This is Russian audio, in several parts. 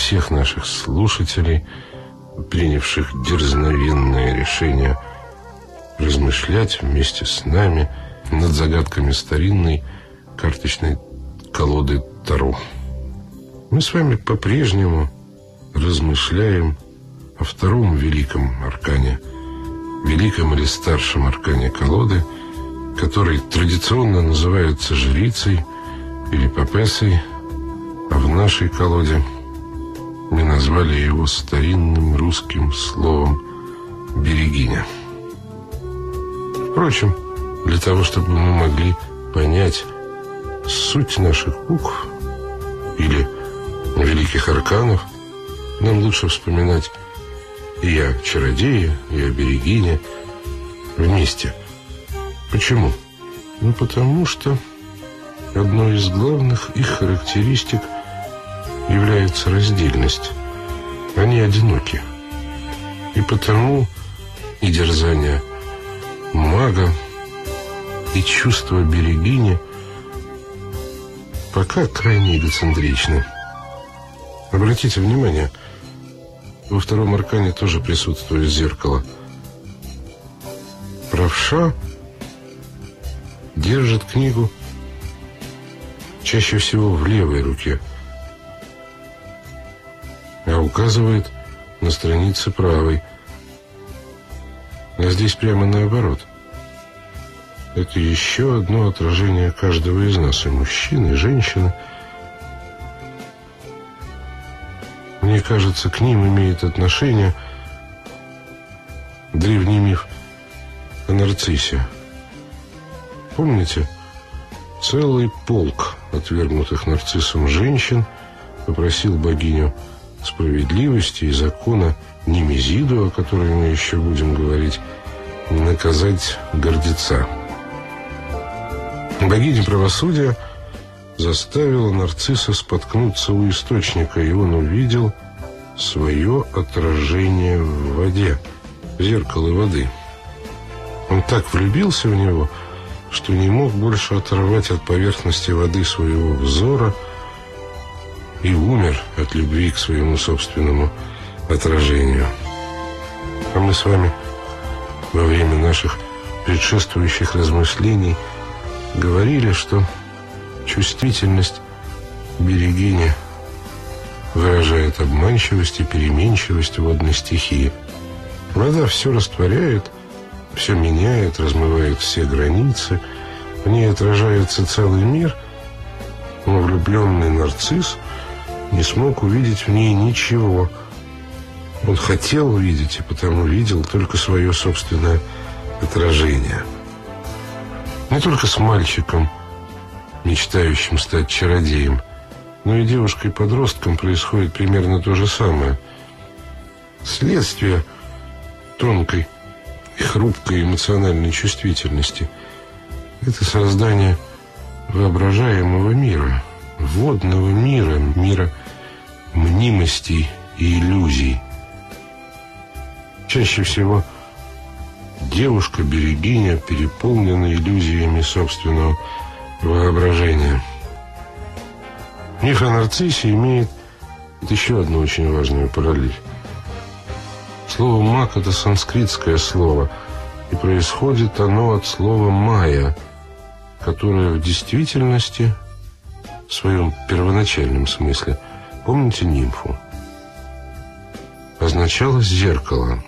всех наших слушателей, принявших дерзновенное решение размышлять вместе с нами над загадками старинной карточной колоды Таро. Мы с вами по-прежнему размышляем о втором великом аркане, великом или старшем аркане колоды, который традиционно называется жрицей или папесой, а в нашей колоде мы назвали его старинным русским словом «берегиня». Впрочем, для того, чтобы мы могли понять суть наших букв или великих арканов, нам лучше вспоминать и о чародее, и о берегине вместе. Почему? Ну, потому что одной из главных их характеристик является раздельность. Они одиноки. И потому и дерзание мага, и чувство берегини пока крайне эгоцентричны. Обратите внимание, во втором аркане тоже присутствует зеркало. Правша держит книгу чаще всего в левой руке, указывает на странице правой. А здесь прямо наоборот. Это еще одно отражение каждого из нас, и мужчины, и женщины. Мне кажется, к ним имеет отношение древний миф о нарциссе. Помните, целый полк отвергнутых нарциссом женщин попросил богиню справедливости и закона Немезиду, о которой мы еще будем говорить, наказать гордеца. Богиня правосудия заставила нарцисса споткнуться у источника, и он увидел свое отражение в воде, зеркало воды. Он так влюбился в него, что не мог больше оторвать от поверхности воды своего взора и умер от любви к своему собственному отражению. А мы с вами во время наших предшествующих размышлений говорили, что чувствительность берегини выражает обманчивость и переменчивость водной стихии. Вода все растворяет, все меняет, размывает все границы, в ней отражается целый мир, но влюбленный нарцисс не смог увидеть в ней ничего. Он хотел увидеть и потому видел только свое собственное отражение. Не только с мальчиком, мечтающим стать чародеем, но и девушкой-подростком происходит примерно то же самое. Следствие тонкой и хрупкой эмоциональной чувствительности – это создание воображаемого мира, водного мира, мира мнимостей и иллюзий. Чаще всего девушка-берегиня переполнена иллюзиями собственного воображения. Миф о нарциссе имеет еще одну очень важную параллель. Слово «маг» — это санскритское слово, и происходит оно от слова «майя», которое в действительности, в своем первоначальном смысле, помните нимфу, означало «зеркало».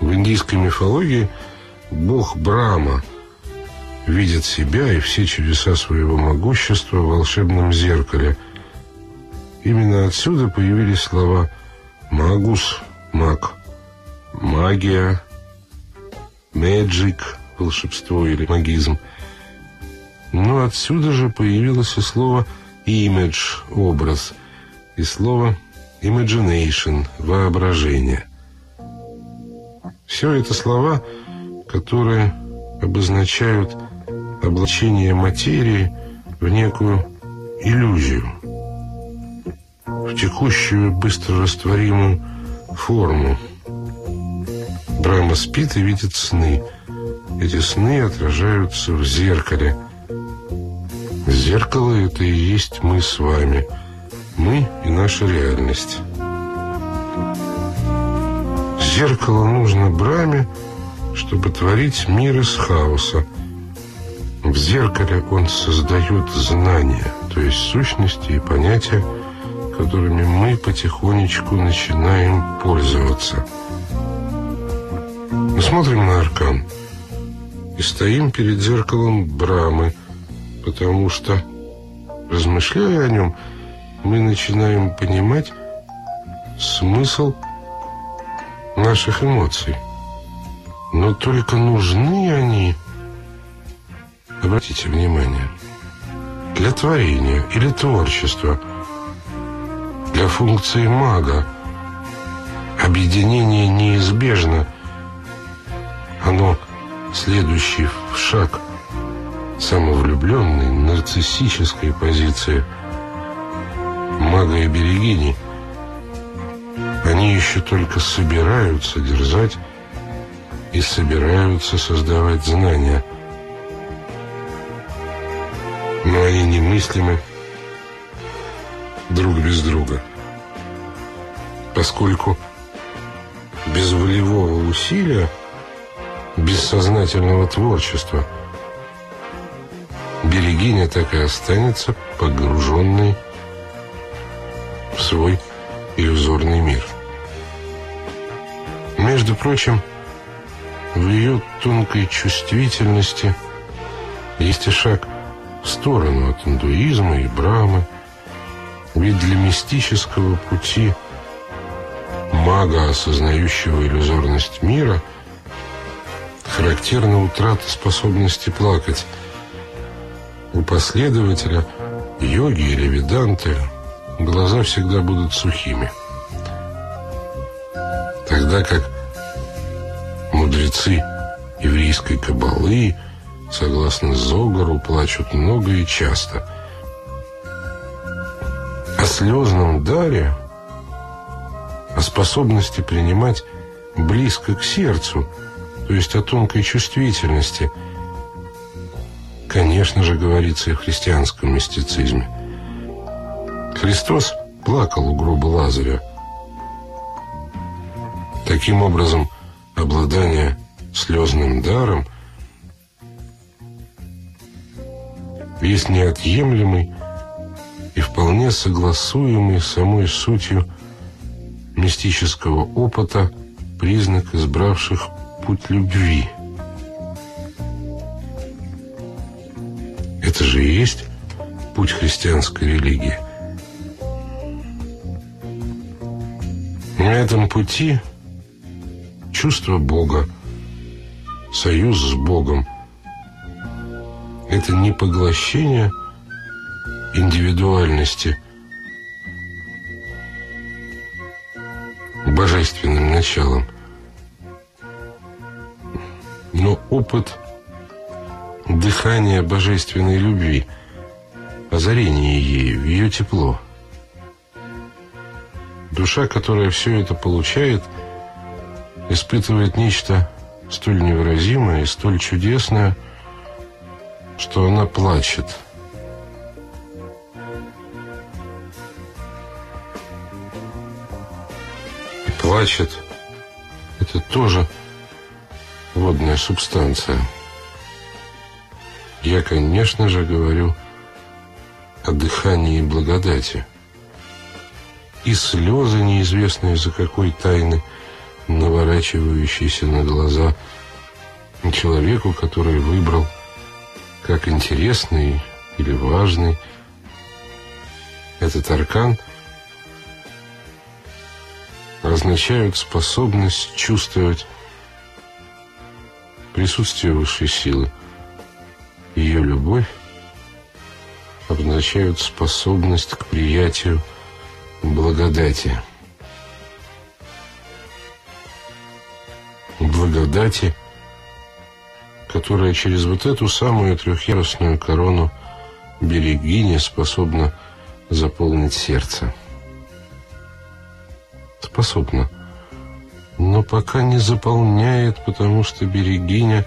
В индийской мифологии бог Брама видит себя и все чудеса своего могущества в волшебном зеркале. Именно отсюда появились слова «магус» — «маг», «магия», «мэджик» — волшебство или магизм. Но отсюда же появилось и слово «имидж» — образ, и слово «imagination» — воображение — все это слова, которые обозначают облачение материи в некую иллюзию, в текущую быстро растворимую форму. Брама спит и видит сны. Эти сны отражаются в зеркале. Зеркало — это и есть мы с вами. Мы и наша реальность. Зеркало нужно Браме, чтобы творить мир из хаоса. В зеркале он создает знания, то есть сущности и понятия, которыми мы потихонечку начинаем пользоваться. Мы смотрим на аркан и стоим перед зеркалом Брамы, потому что, размышляя о нем, мы начинаем понимать смысл наших эмоций. Но только нужны они, обратите внимание, для творения или творчества – для функции мага. Объединение неизбежно. Оно следующий шаг самовлюбленной, нарциссической позиции мага и берегини. Они еще только собираются держать и собираются создавать знания. Но они немыслимы друг без друга. Поскольку без волевого усилия, без сознательного творчества, Берегиня так и останется погруженной в свой иллюзорный мир. Между прочим, в ее тонкой чувствительности есть и шаг в сторону от индуизма и брамы, ведь для мистического пути мага, осознающего иллюзорность мира, характерна утрата способности плакать. У последователя йоги или веданты глаза всегда будут сухими. Тогда как мудрецы еврейской кабалы, согласно Зогару, плачут много и часто – о слезном даре, о способности принимать близко к сердцу, то есть о тонкой чувствительности, конечно же, говорится и в христианском мистицизме. Христос плакал у гроба Лазаря. Таким образом, обладание слезным даром есть неотъемлемый и вполне согласуемый самой сутью мистического опыта признак избравших путь любви. Путь христианской религии. На этом пути чувство Бога, союз с Богом – это не поглощение – индивидуальности, божественным началом. Но опыт дыхания божественной любви, озарение ею, ее тепло. Душа, которая все это получает, испытывает нечто столь невыразимое и столь чудесное, что она плачет – плачет. Это тоже водная субстанция. Я, конечно же, говорю о дыхании и благодати. И слезы, неизвестные за какой тайны, наворачивающиеся на глаза человеку, который выбрал как интересный или важный этот аркан – означают способность чувствовать присутствие высшей силы. Ее любовь обозначают способность к приятию благодати. Благодати, которая через вот эту самую трехъярусную корону берегини способна заполнить сердце способна. Но пока не заполняет, потому что берегиня,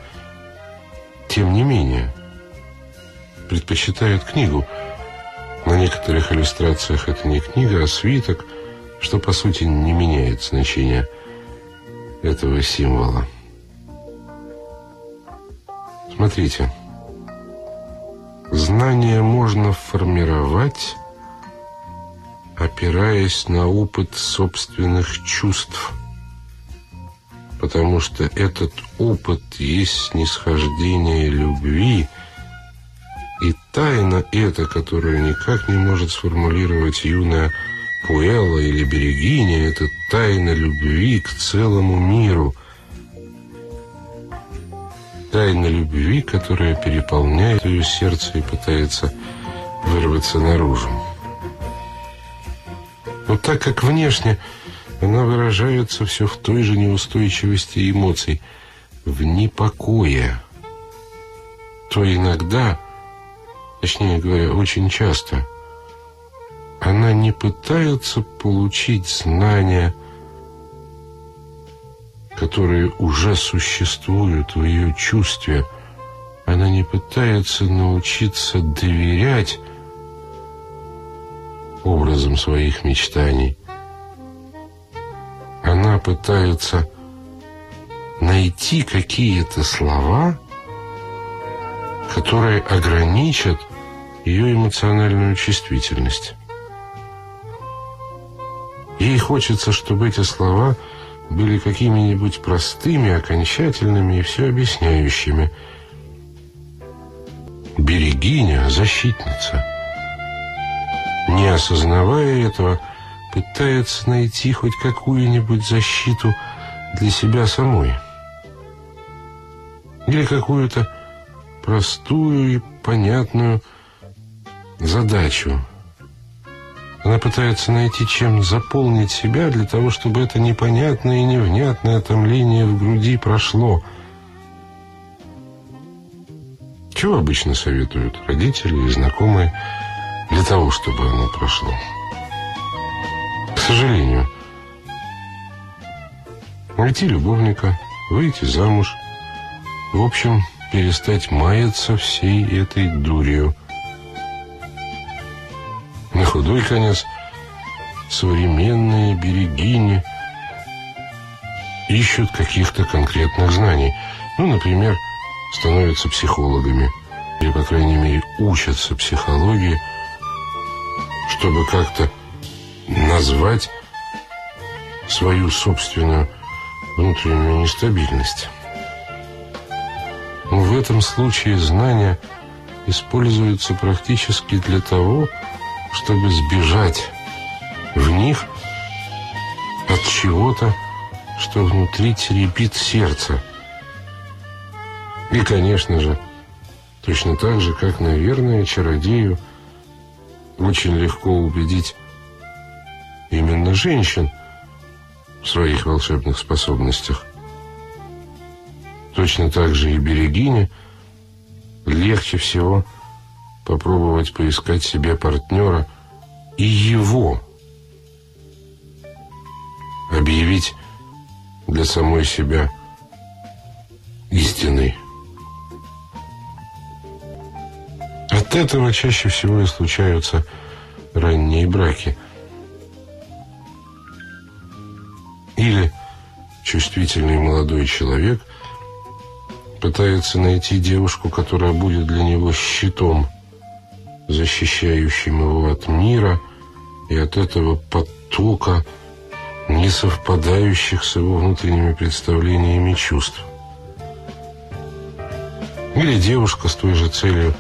тем не менее, предпочитают книгу. На некоторых иллюстрациях это не книга, а свиток, что по сути не меняет значение этого символа. Смотрите. Знания можно формировать, опираясь на опыт собственных чувств, потому что этот опыт есть снисхождение любви, и тайна эта, которую никак не может сформулировать юная Пуэлла или Берегиня, это тайна любви к целому миру – тайна любви, которая переполняет ее сердце и пытается вырваться наружу. Но так как внешне она выражается все в той же неустойчивости эмоций, в непокое, то иногда, точнее говоря, очень часто, она не пытается получить знания, которые уже существуют в ее чувстве, она не пытается научиться доверять образом своих мечтаний. Она пытается найти какие-то слова, которые ограничат ее эмоциональную чувствительность. Ей хочется, чтобы эти слова – были какими-нибудь простыми, окончательными и все объясняющими. Берегиня, защитница, не осознавая этого, пытается найти хоть какую-нибудь защиту для себя самой. Или какую-то простую и понятную задачу, она пытается найти чем заполнить себя для того, чтобы это непонятное и невнятное томление в груди прошло. Чего обычно советуют родители и знакомые для того, чтобы оно прошло? К сожалению, найти любовника, выйти замуж, в общем, перестать маяться всей этой дурью – худой конец современные берегини ищут каких-то конкретных знаний. Ну, например, становятся психологами. Или, по крайней мере, учатся психологии, чтобы как-то назвать свою собственную внутреннюю нестабильность. Но в этом случае знания используются практически для того, чтобы чтобы сбежать в них от чего-то, что внутри теребит сердце. И, конечно же, точно так же, как, наверное, чародею очень легко убедить именно женщин в своих волшебных способностях. Точно так же и берегине легче всего – попробовать поискать себе партнера и его объявить для самой себя истиной. От этого чаще всего и случаются ранние браки. Или чувствительный молодой человек пытается найти девушку, которая будет для него щитом – защищающим его от мира и от этого потока, не совпадающих с его внутренними представлениями чувств. Или девушка с той же целью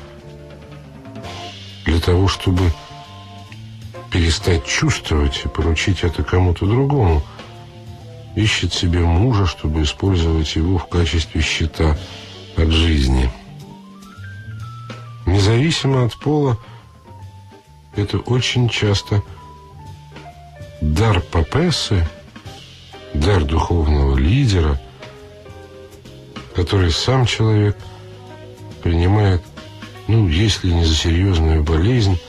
для того, чтобы перестать чувствовать и поручить это кому-то другому, ищет себе мужа, чтобы использовать его в качестве щита от жизни. Независимо от пола, это очень часто дар папессы, дар духовного лидера, который сам человек принимает, ну, если не за серьезную болезнь,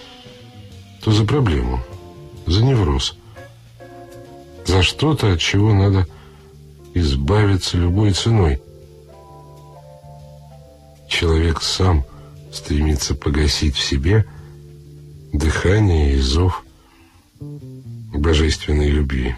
то за проблему, за невроз, за что-то, от чего надо избавиться любой ценой. Человек сам стремится погасить в себе дыхание и зов божественной любви.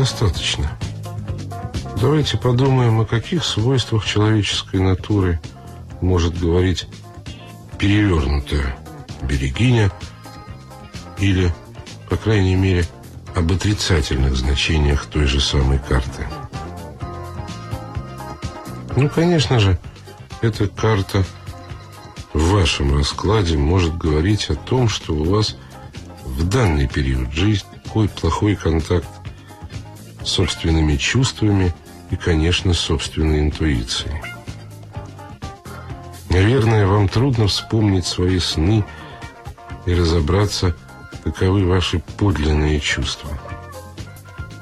Достаточно. Давайте подумаем, о каких свойствах человеческой натуры может говорить перевернутая берегиня или, по крайней мере, об отрицательных значениях той же самой карты. Ну, конечно же, эта карта в вашем раскладе может говорить о том, что у вас в данный период жизни такой плохой контакт собственными чувствами и, конечно, собственной интуицией. Наверное, вам трудно вспомнить свои сны и разобраться, каковы ваши подлинные чувства.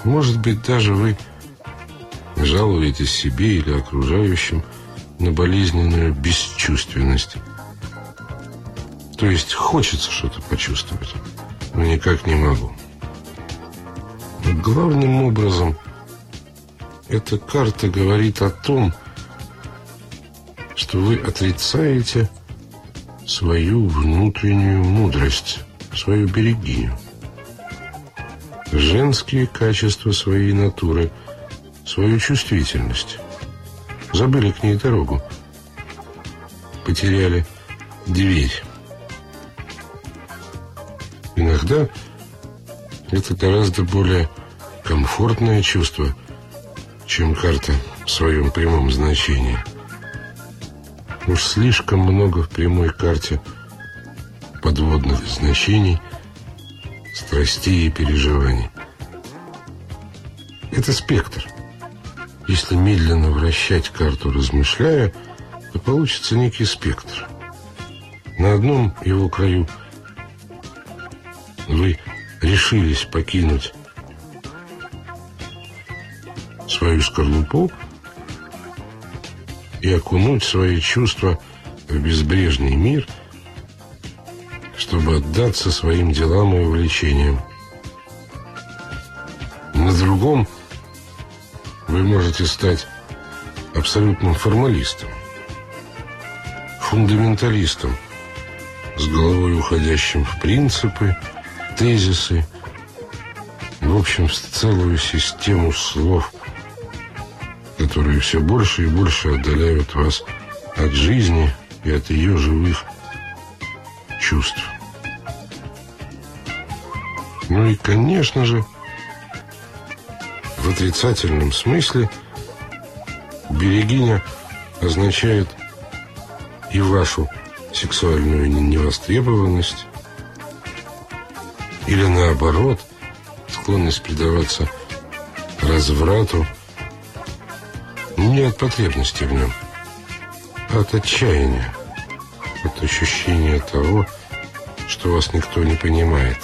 Может быть, даже вы жалуетесь себе или окружающим на болезненную бесчувственность. То есть хочется что-то почувствовать, но никак не могу. Главным образом эта карта говорит о том, что вы отрицаете свою внутреннюю мудрость, свою берегиню. Женские качества своей натуры, свою чувствительность. Забыли к ней дорогу. Потеряли дверь. Иногда это гораздо более комфортное чувство, чем карта в своем прямом значении. Уж слишком много в прямой карте подводных значений, страстей и переживаний. Это спектр. Если медленно вращать карту, размышляя, то получится некий спектр. На одном его краю вы решились покинуть свою скорлупу, и окунуть свои чувства в безбрежный мир, чтобы отдаться своим делам и увлечениям. На другом вы можете стать абсолютным формалистом, фундаменталистом, с головой уходящим в принципы, тезисы, в общем, в целую систему слов – которые все больше и больше отдаляют вас от жизни и от ее живых чувств. Ну и, конечно же, в отрицательном смысле берегиня означает и вашу сексуальную невостребованность, или наоборот, склонность предаваться разврату, не от потребности в нем, а от отчаяния, от ощущения того, что вас никто не понимает.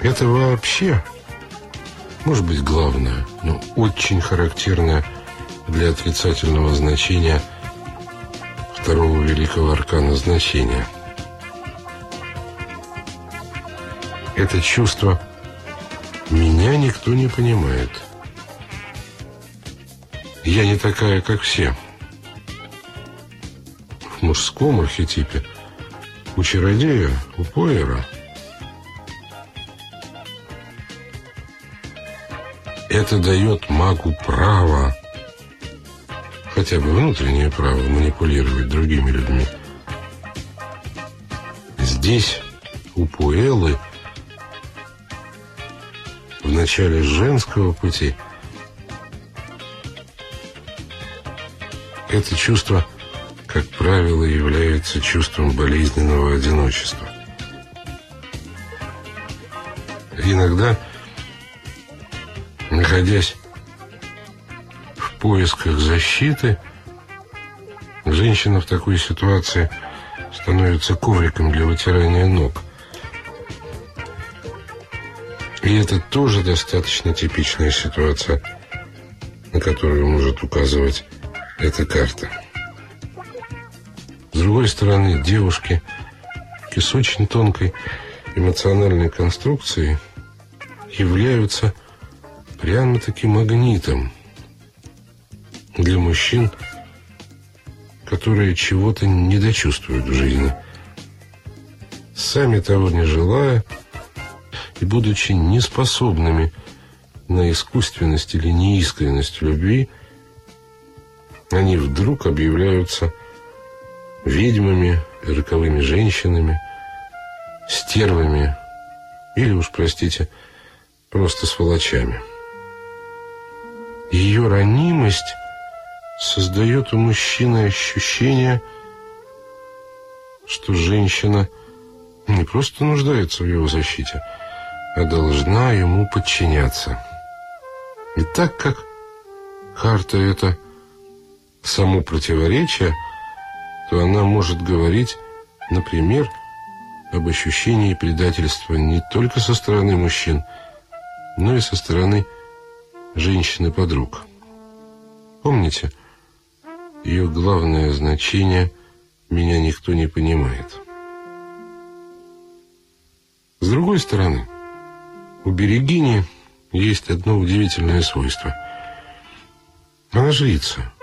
Это вообще, может быть, главное, но очень характерное для отрицательного значения второго великого аркана значения. Это чувство «меня никто не понимает». Я не такая, как все. В мужском архетипе у чародея, у поэра это дает магу право, хотя бы внутреннее право манипулировать другими людьми. Здесь у Пуэлы в начале женского пути – Это чувство, как правило, является чувством болезненного одиночества. Иногда, находясь в поисках защиты, женщина в такой ситуации становится ковриком для вытирания ног. И это тоже достаточно типичная ситуация, на которую может указывать эта карта. С другой стороны, девушки с очень тонкой эмоциональной конструкцией являются прямо-таки магнитом для мужчин, которые чего-то не дочувствуют в жизни. Сами того не желая и будучи неспособными на искусственность или неискренность любви – они вдруг объявляются ведьмами, роковыми женщинами, стервами или, уж простите, просто сволочами. Ее ранимость создает у мужчины ощущение, что женщина не просто нуждается в его защите, а должна ему подчиняться. И так как карта — это само противоречие, то она может говорить, например, об ощущении предательства не только со стороны мужчин, но и со стороны женщины-подруг. Помните, ее главное значение «меня никто не понимает». С другой стороны, у Берегини есть одно удивительное свойство. Она жрица.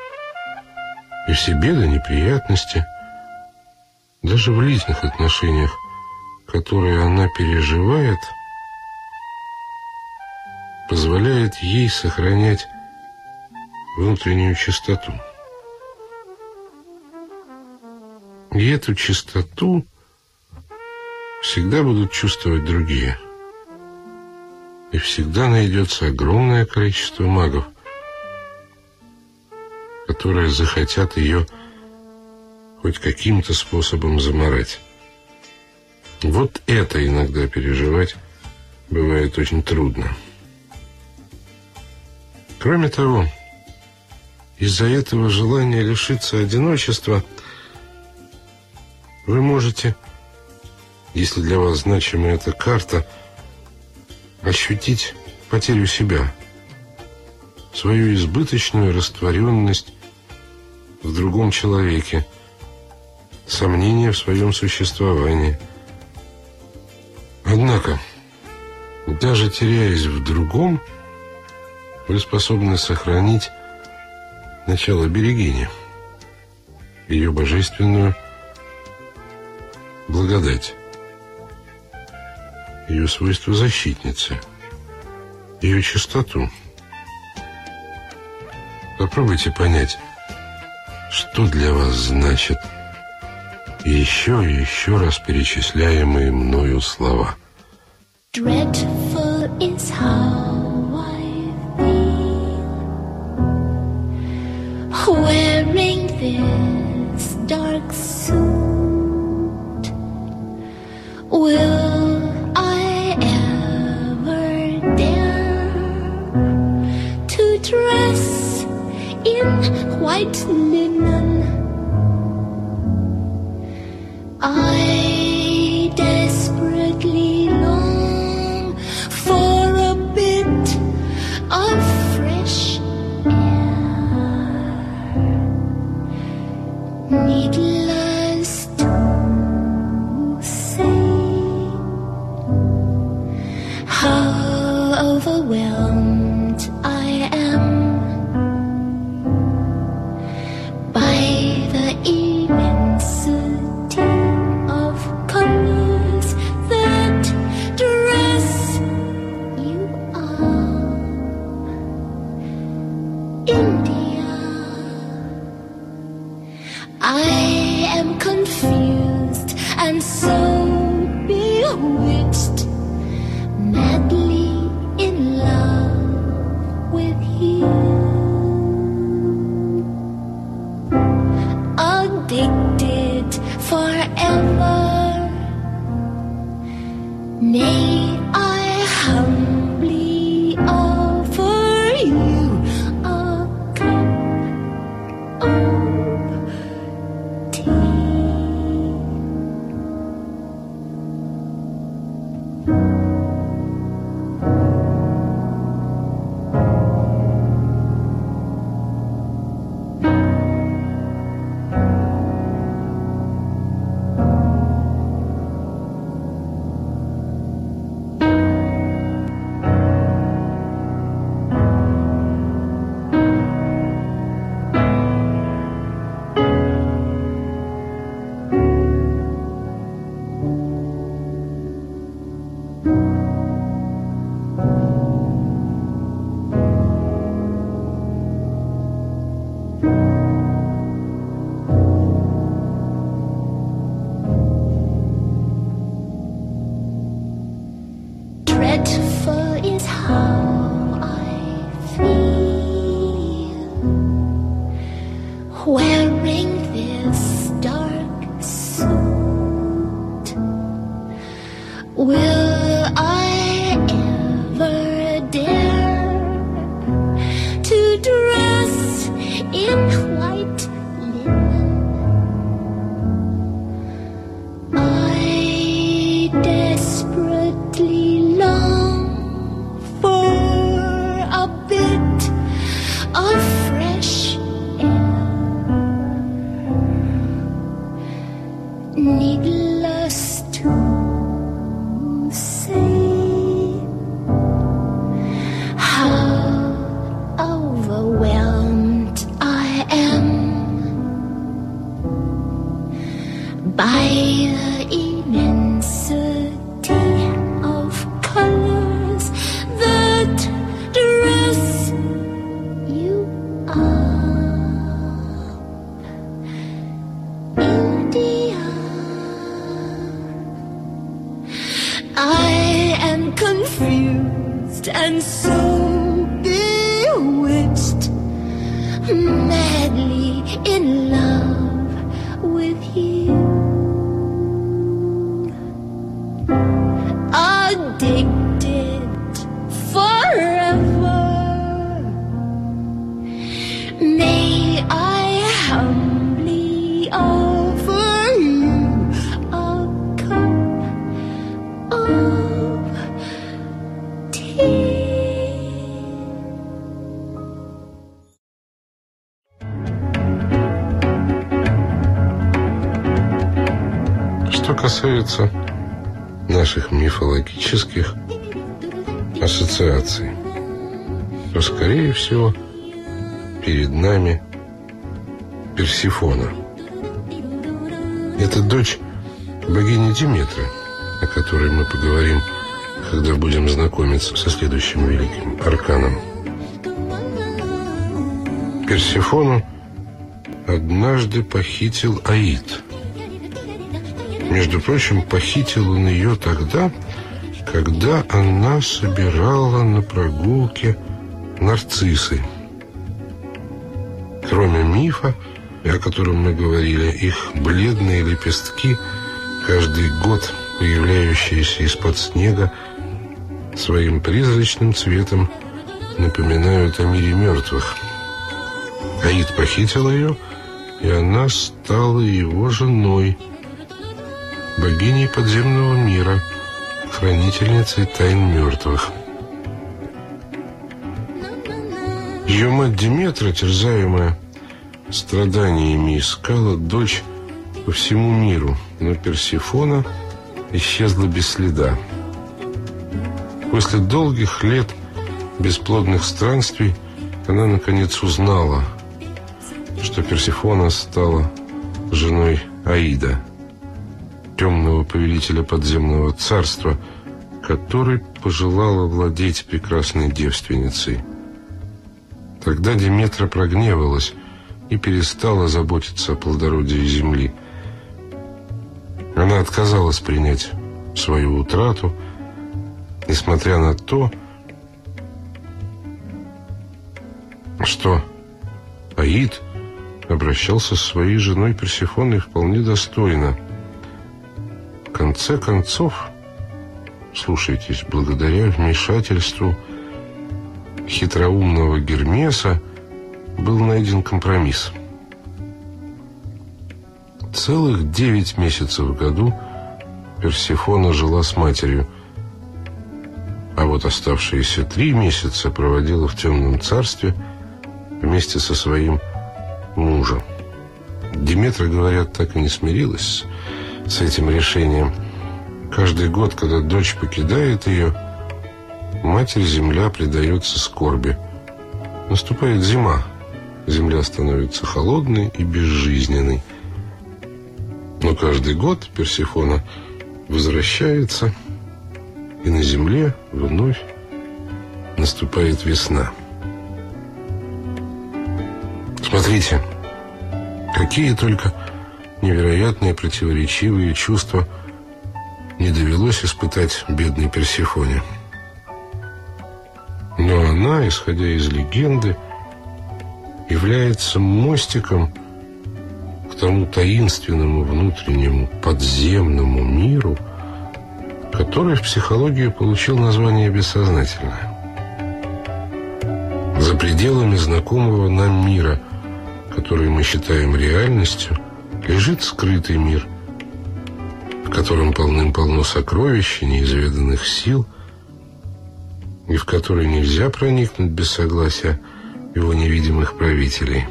И все беды, неприятности, даже в личных отношениях, которые она переживает, позволяет ей сохранять внутреннюю чистоту. И эту чистоту всегда будут чувствовать другие. И всегда найдется огромное количество магов, которые захотят ее хоть каким-то способом заморать. Вот это иногда переживать бывает очень трудно. Кроме того, из-за этого желания лишиться одиночества вы можете, если для вас значима эта карта, ощутить потерю себя, свою избыточную растворенность в другом человеке, сомнение в своем существовании. Однако, даже теряясь в другом, вы способны сохранить начало Берегини, ее божественную благодать, ее свойства защитницы, ее чистоту. Попробуйте понять, что для вас значит еще и еще раз перечисляемые мною слова. Dreadful is how I've been Wearing this dark suit Will I white наших мифологических ассоциаций, то, скорее всего, перед нами Персифона. Это дочь богини Диметры, о которой мы поговорим, когда будем знакомиться со следующим великим арканом. Персифону однажды похитил Аид – между прочим, похитил он ее тогда, когда она собирала на прогулке нарциссы. Кроме мифа, о котором мы говорили, их бледные лепестки, каждый год появляющиеся из-под снега, своим призрачным цветом напоминают о мире мертвых. Аид похитил ее, и она стала его женой – богиней подземного мира, хранительницей тайн мертвых. Ее мать Диметра, терзаемая страданиями, искала дочь по всему миру, но Персифона исчезла без следа. После долгих лет бесплодных странствий она наконец узнала, что Персифона стала женой Аида – темного повелителя подземного царства, который пожелал овладеть прекрасной девственницей. Тогда Диметра прогневалась и перестала заботиться о плодородии земли. Она отказалась принять свою утрату, несмотря на то, что Аид обращался с своей женой Персефоной вполне достойно – конце концов, слушайтесь, благодаря вмешательству хитроумного Гермеса был найден компромисс. Целых девять месяцев в году Персифона жила с матерью, а вот оставшиеся три месяца проводила в темном царстве вместе со своим мужем. Диметра, говорят, так и не смирилась с этим решением. Каждый год, когда дочь покидает ее, Матерь-Земля предается скорби. Наступает зима. Земля становится холодной и безжизненной. Но каждый год Персифона возвращается, и на земле вновь наступает весна. Смотрите, какие только невероятные противоречивые чувства не довелось испытать бедной Персифоне. Но она, исходя из легенды, является мостиком к тому таинственному внутреннему подземному миру, который в психологии получил название «бессознательное». За пределами знакомого нам мира, который мы считаем реальностью, лежит скрытый мир, в котором полным-полно сокровищ и неизведанных сил, и в который нельзя проникнуть без согласия его невидимых правителей.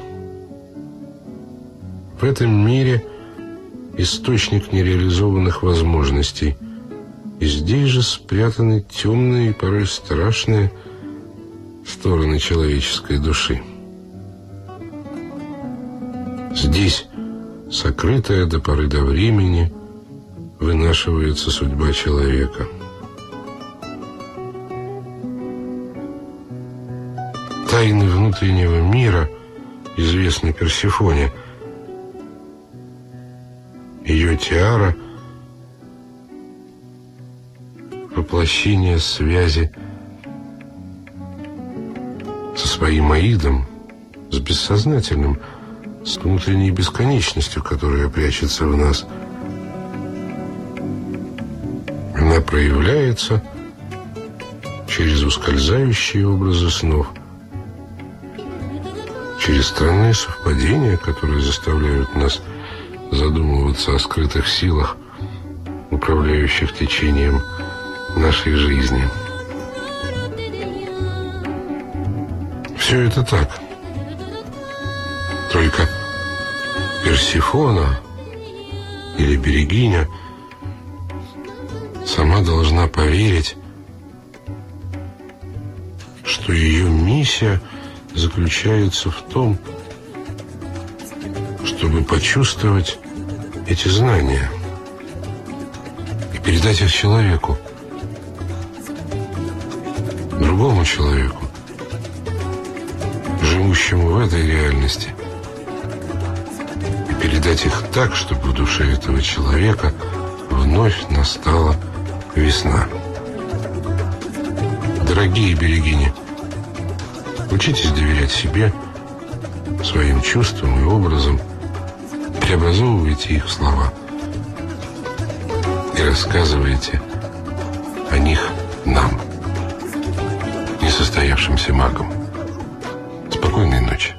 В этом мире источник нереализованных возможностей, и здесь же спрятаны темные и порой страшные стороны человеческой души. Здесь, сокрытая до поры до времени, вынашивается судьба человека. Тайны внутреннего мира известны Персифоне. Ее тиара – воплощение связи со своим Аидом, с бессознательным, с внутренней бесконечностью, которая прячется в нас. Она проявляется через ускользающие образы снов, через странные совпадения, которые заставляют нас задумываться о скрытых силах, управляющих течением нашей жизни. Все это так. Только Персифона или Берегиня сама должна поверить, что ее миссия заключается в том, чтобы почувствовать эти знания и передать их человеку, другому человеку, живущему в этой реальности, передать их так, чтобы в душе этого человека вновь настала весна. Дорогие берегини, учитесь доверять себе, своим чувствам и образам, преобразовывайте их слова и рассказывайте о них нам, несостоявшимся магам. Спокойной ночи.